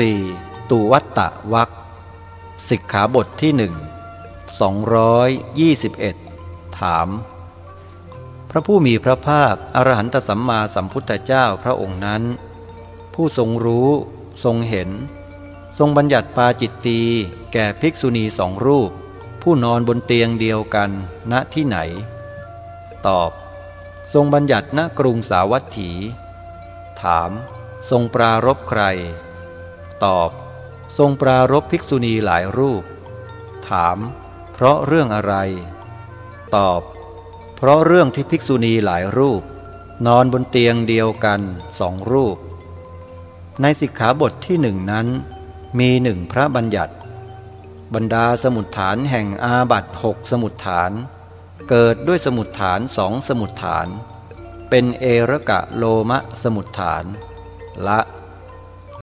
4. ตุวัตตะวักสิกขาบทที่หนึ่ง221 ถาม พระผู้มีพระภาค อรหันตสัมมาสัมพุทธเจ้าพระองค์นั้น ผู้ทรงรู้ ทรงเห็น ทรงบัญญัติปาจิตตีแก่ภิกษุณีสองรูป ผู้นอนบนเตียงเดียวกันณที่ไหน ตอบ ทรงบัญญัติณกรุงสาวัตถี ถาม ทรงปรารบใคร ตอบ ทรงปรารบภิกษุณีหลายรูป ถาม เพราะเรื่องอะไร ตอบ เพราะเรื่องที่ภิกษุณีหลายรูป นอนบนเตียงเดียวกันสองรูป ในสิกขาบทที่หนึ่งนั้น มีหนึ่งพระบัญญัติ บรรดาสมุดฐานแห่งอาบัตหกสมุดฐาน เกิดด้วยสมุดฐานสองสมุดฐาน เป็นเอระกะโลมะสมุดฐาน ละ